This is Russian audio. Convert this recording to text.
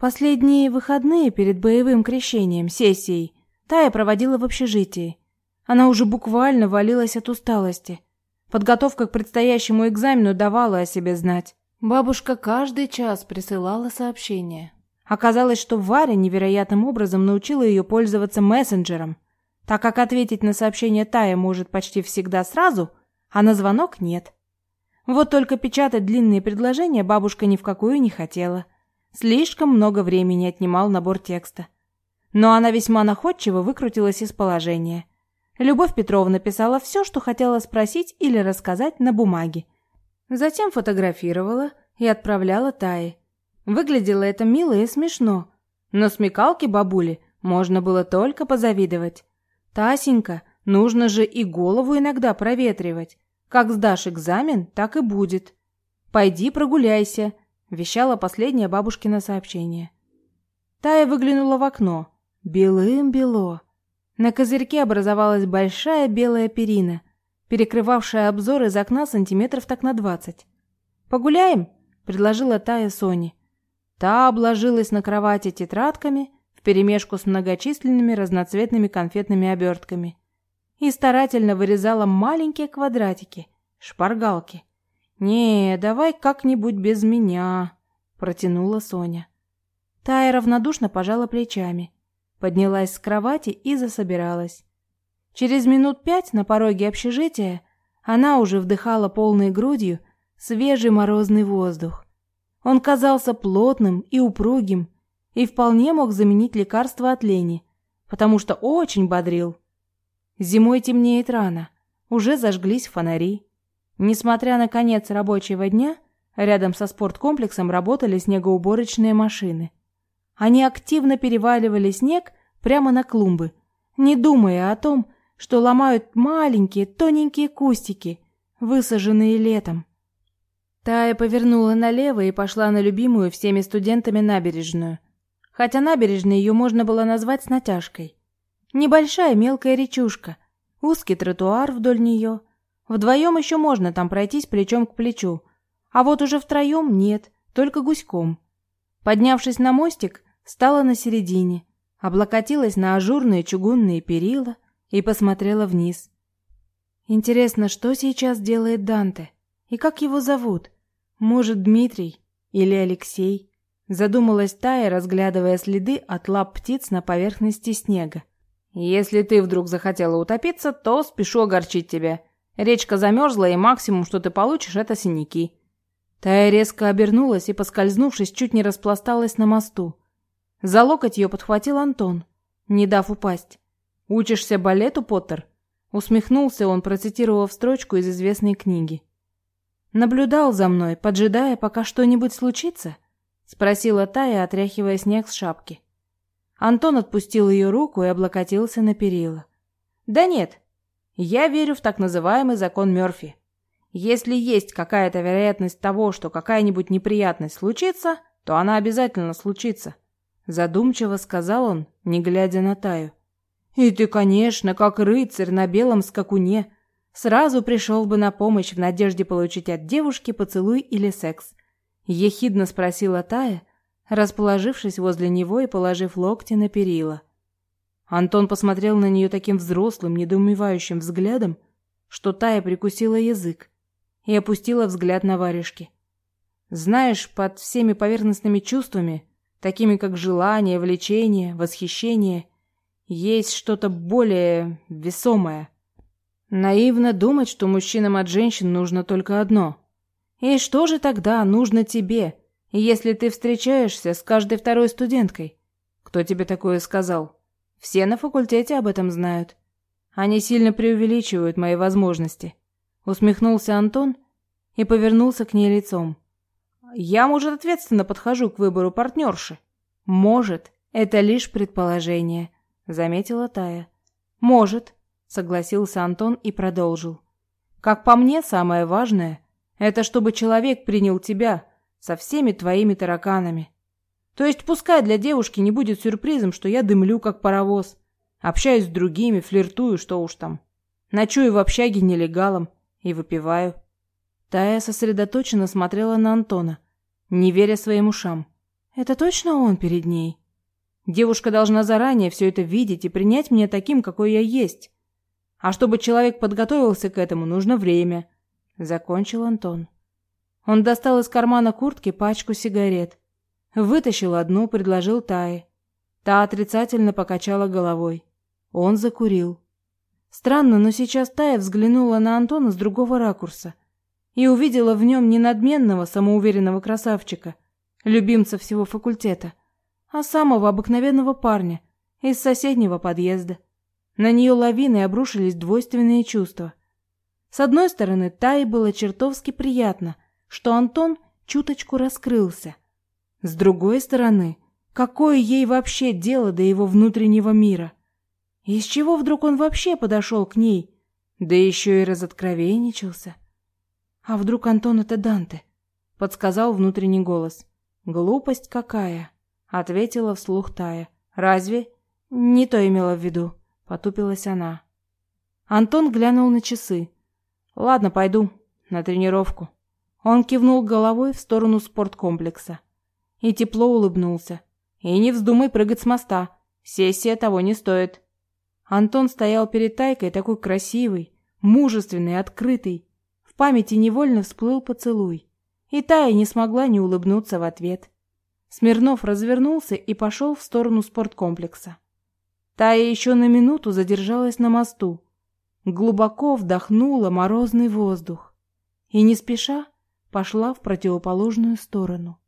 Последние выходные перед боевым крещением, сессией, Тая проводила в общежитии. Она уже буквально валилась от усталости. Подготовка к предстоящему экзамену давала о себе знать. Бабушка каждый час присылала сообщения. Оказалось, что Варя невероятным образом научила ее пользоваться мессенджером, так как ответить на сообщение Тая может почти всегда сразу, а на звонок нет. Вот только печатать длинные предложения бабушка ни в какую не хотела. Слишком много времени отнимал набор текста. Но она весьма находчиво выкрутилась из положения. Любовь Петровна писала все, что хотела спросить или рассказать на бумаге, Затем фотографировала и отправляла Тае. Выглядело это мило и смешно, но смекалке бабули можно было только позавидовать. Тасенька, нужно же и голову иногда проветривать. Как сдашь экзамен, так и будет. Пойди прогуляйся, вещало последнее бабушкино сообщение. Тая выглянула в окно. Белым-бело. На козырьке образовалась большая белая перина, перекрывавшая обзор из окна сантиметров так на двадцать. «Погуляем?» – предложила Тая Соне. Та обложилась на кровати тетрадками вперемешку с многочисленными разноцветными конфетными обертками и старательно вырезала маленькие квадратики, шпаргалки. «Не, давай как-нибудь без меня», – протянула Соня. Тая равнодушно пожала плечами, поднялась с кровати и засобиралась. Через минут пять на пороге общежития она уже вдыхала полной грудью свежий морозный воздух. Он казался плотным и упругим и вполне мог заменить лекарство от лени, потому что очень бодрил. Зимой темнеет рано, уже зажглись фонари. Несмотря на конец рабочего дня, рядом со спорткомплексом работали снегоуборочные машины. Они активно переваливали снег прямо на клумбы, не думая о том, что ломают маленькие тоненькие кустики, высаженные летом. Тая повернула налево и пошла на любимую всеми студентами набережную. Хотя набережной ее можно было назвать с натяжкой. Небольшая мелкая речушка, узкий тротуар вдоль нее. Вдвоем еще можно там пройтись плечом к плечу, а вот уже втроем нет, только гуськом. Поднявшись на мостик, стала на середине, облокотилась на ажурные чугунные перила – и посмотрела вниз. Интересно, что сейчас делает Данте? И как его зовут? Может, Дмитрий или Алексей? Задумалась Тая, разглядывая следы от лап птиц на поверхности снега. Если ты вдруг захотела утопиться, то спешу огорчить тебя. Речка замерзла, и максимум, что ты получишь, это синяки. Тая резко обернулась и, поскользнувшись, чуть не распласталась на мосту. За локоть ее подхватил Антон, не дав упасть. «Учишься балету, Поттер?» Усмехнулся он, процитировав строчку из известной книги. «Наблюдал за мной, поджидая, пока что-нибудь случится?» Спросила Тая, отряхивая снег с шапки. Антон отпустил ее руку и облокотился на перила. «Да нет, я верю в так называемый закон Мёрфи. Если есть какая-то вероятность того, что какая-нибудь неприятность случится, то она обязательно случится», задумчиво сказал он, не глядя на Таю. И ты, конечно, как рыцарь на белом скакуне, сразу пришел бы на помощь в надежде получить от девушки поцелуй или секс. Ехидно спросила Тая, расположившись возле него и положив локти на перила. Антон посмотрел на нее таким взрослым, недоумевающим взглядом, что Тая прикусила язык и опустила взгляд на варежки. Знаешь, под всеми поверхностными чувствами, такими как желание, влечение, восхищение есть что-то более весомое. Наивно думать, что мужчинам от женщин нужно только одно. И что же тогда нужно тебе, если ты встречаешься с каждой второй студенткой? Кто тебе такое сказал? Все на факультете об этом знают. Они сильно преувеличивают мои возможности. Усмехнулся Антон и повернулся к ней лицом. Я, может, ответственно подхожу к выбору партнерши. Может, это лишь предположение заметила Тая. Может, согласился Антон и продолжил. Как по мне, самое важное это чтобы человек принял тебя со всеми твоими тараканами. То есть пускай для девушки не будет сюрпризом, что я дымлю как паровоз, общаюсь с другими, флиртую, что уж там. Ночую в общаге нелегалом и выпиваю. Тая сосредоточенно смотрела на Антона, не веря своим ушам. Это точно он перед ней? Девушка должна заранее все это видеть и принять меня таким, какой я есть. А чтобы человек подготовился к этому, нужно время. Закончил Антон. Он достал из кармана куртки пачку сигарет. Вытащил одну, предложил Тае. Та отрицательно покачала головой. Он закурил. Странно, но сейчас Тая взглянула на Антона с другого ракурса и увидела в нем не надменного, самоуверенного красавчика, любимца всего факультета, а самого обыкновенного парня из соседнего подъезда. На нее лавиной обрушились двойственные чувства. С одной стороны, Тае было чертовски приятно, что Антон чуточку раскрылся. С другой стороны, какое ей вообще дело до его внутреннего мира? Из чего вдруг он вообще подошел к ней? Да еще и разоткровенничался. А вдруг Антон это Данте? Подсказал внутренний голос. Глупость какая, ответила вслух Тая. Разве? Не то имела в виду, потупилась она. Антон глянул на часы. Ладно, пойду на тренировку. Он кивнул головой в сторону спорткомплекса и тепло улыбнулся. И не вздумай прыгать с моста. Сессия того не стоит. Антон стоял перед Тайкой такой красивый, мужественный, открытый. В памяти невольно всплыл поцелуй. И Тая не смогла не улыбнуться в ответ. Смирнов развернулся и пошел в сторону спорткомплекса. Тая еще на минуту задержалась на мосту. Глубоко вдохнула морозный воздух. И не спеша пошла в противоположную сторону.